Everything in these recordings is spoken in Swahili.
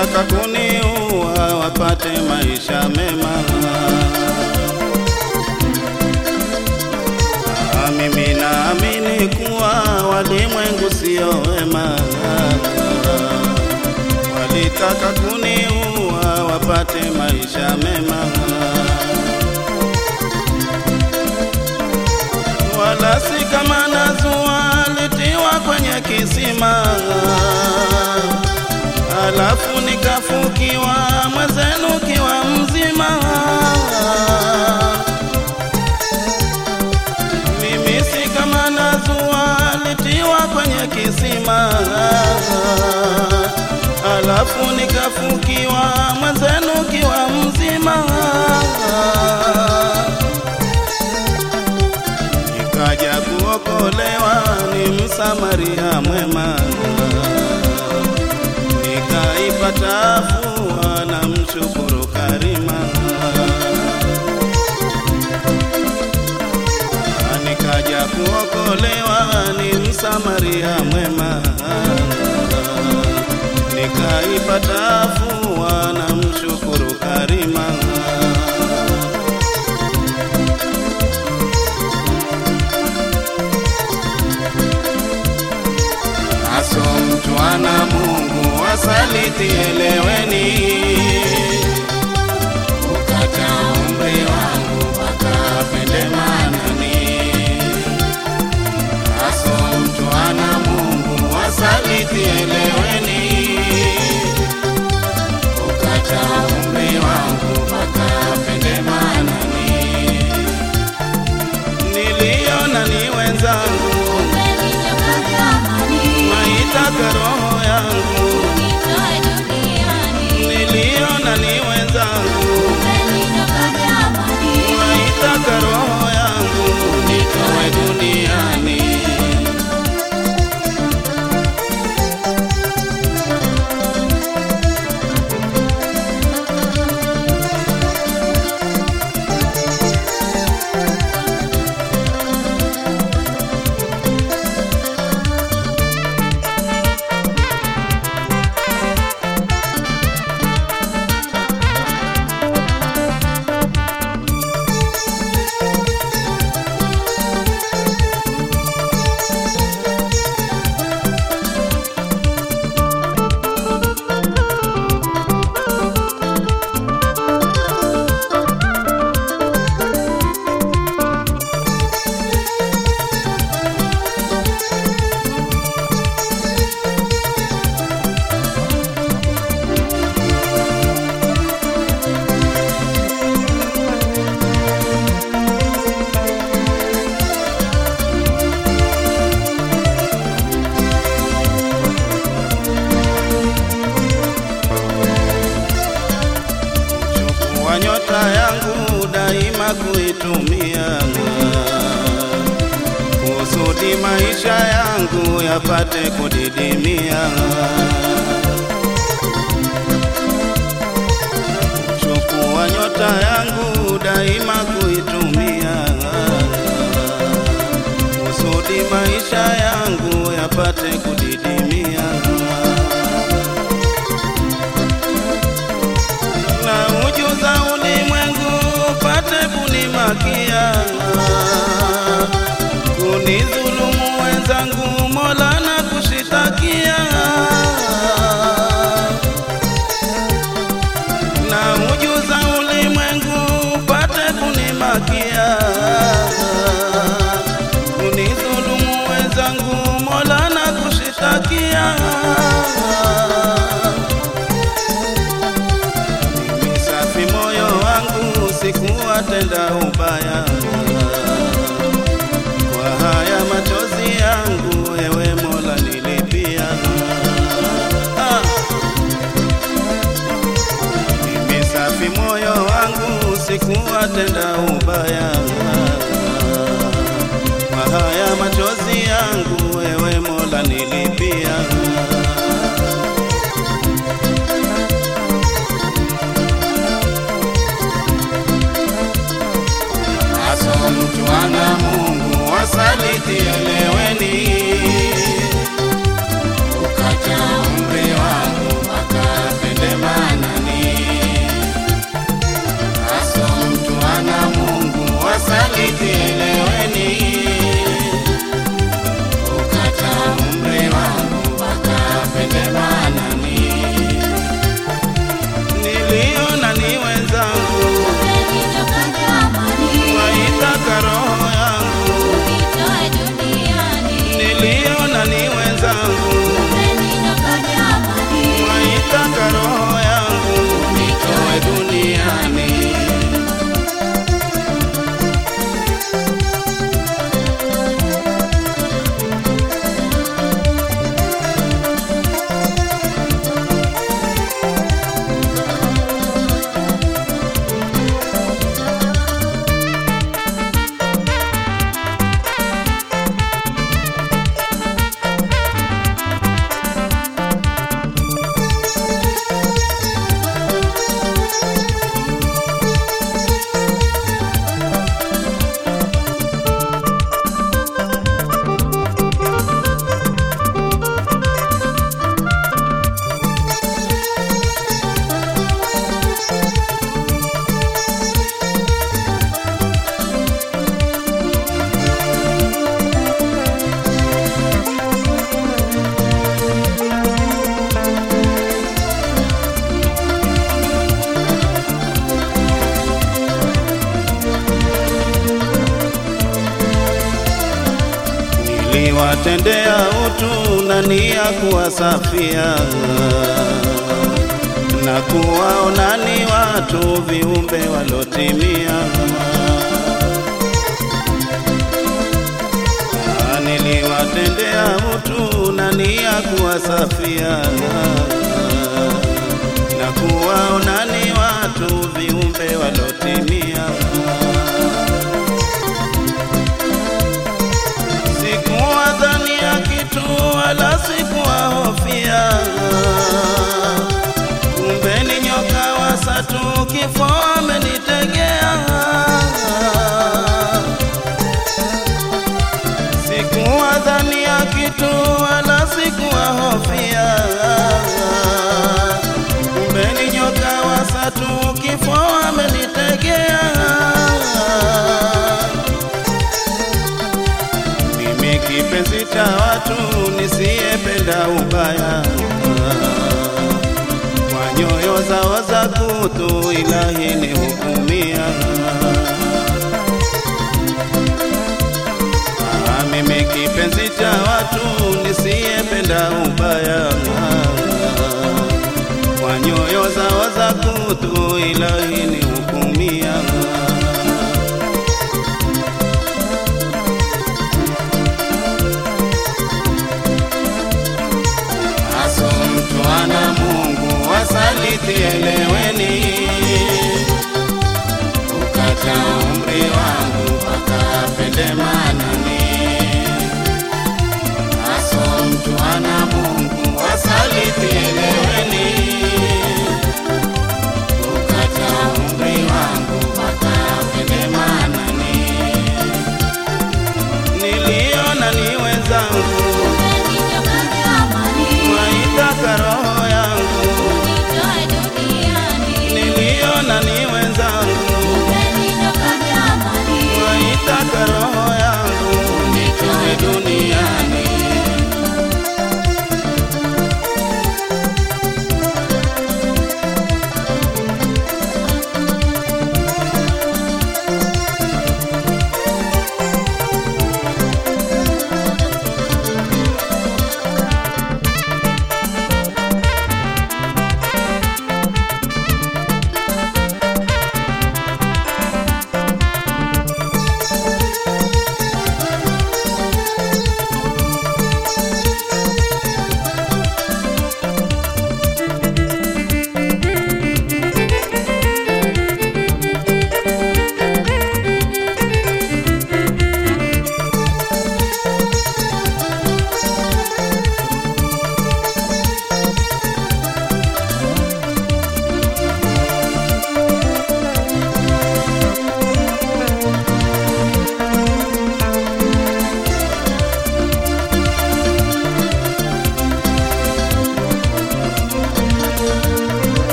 walitaka kuniua wapate maisha mema. Ah, Mimi naamini kuwa walimwengu sio wema, walitaka kuniua wapate maisha mema. wala si kama nazua litiwa kwenye kisima, alafu nikafukiwa mwezenu kiwa mzima. Mimi si kama nazua litiwa kwenye kisima, alafu nikafukiwa mwezenu kiwa mzima. Nikaja kuokolewa, ni msamaria mwema, Nikaja kuokolewa, ni msamaria mwema, nikaipata afua na mshukuru karima. Aso mtu ana Mungu wasaliti, eleweni. Wasaliti, kusudi maisha yangu yapate kudidimia. Chukua nyota yangu daima kuitumia, kusudi maisha yangu yapate kudidimia. na ujuza ulimwengu upate kunimakia, yangu nothing. Niliwatendea utu na nia kuwasafia na kuwaona ni watu viumbe walotimia. Ah, Niliwatendea utu na nia kuwasafia na kuwaona ni watu viumbe walotimia. for za kutu ilahi ni hukumia. Ah, Mimi kipenzi cha watu nisiyependa ubaya, kwa nyoyo zao za kutu ilahi wasaliti, eleweni, ukata umri wangu mpaka apende manani. Aso mtu ana Mungu wasaliti, eleweni,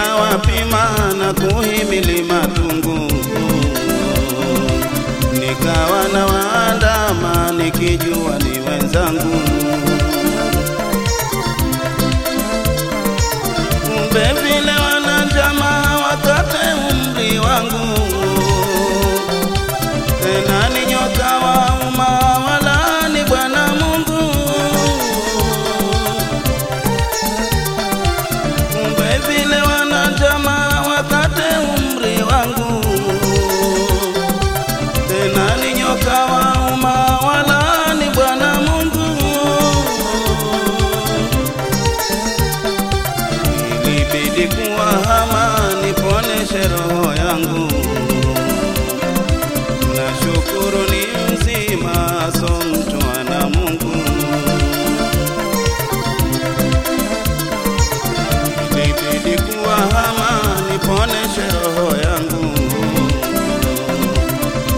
nyingi na kuhimili matungu, nikawa na waandama nikijua ni wenzangu. kumbe vile Kuwahama niponeshe roho yangu.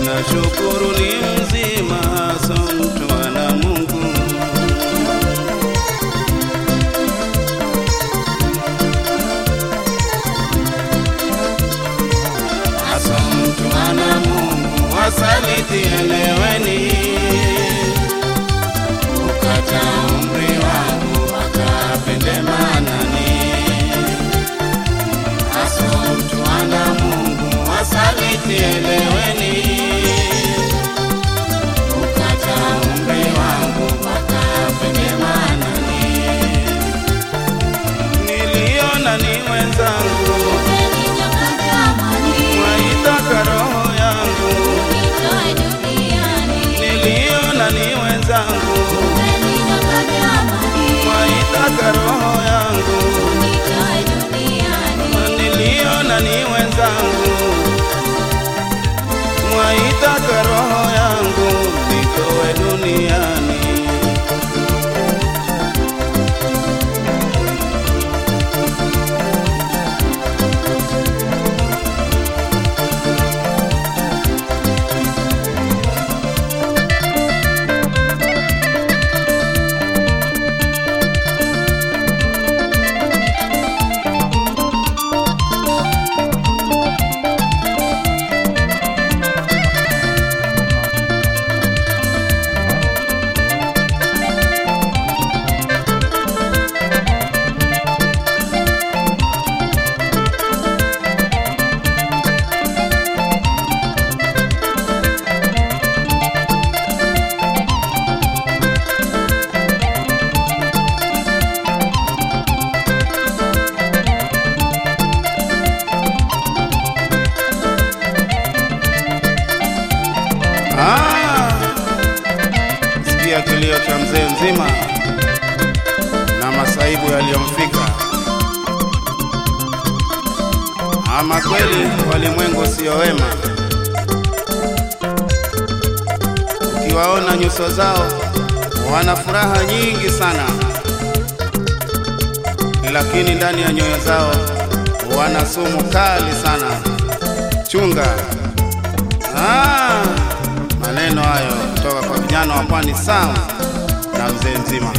Nashukuru kilio cha mzee mzima na masaibu yaliyomfika. Ama kweli walimwengu sio wema, ukiwaona nyuso zao wana furaha nyingi sana, lakini ndani ya nyoyo zao wana sumu kali sana. Chunga. Ah, maneno hayo kutoka kwa vijana wa pwani sawa na mzee mzima.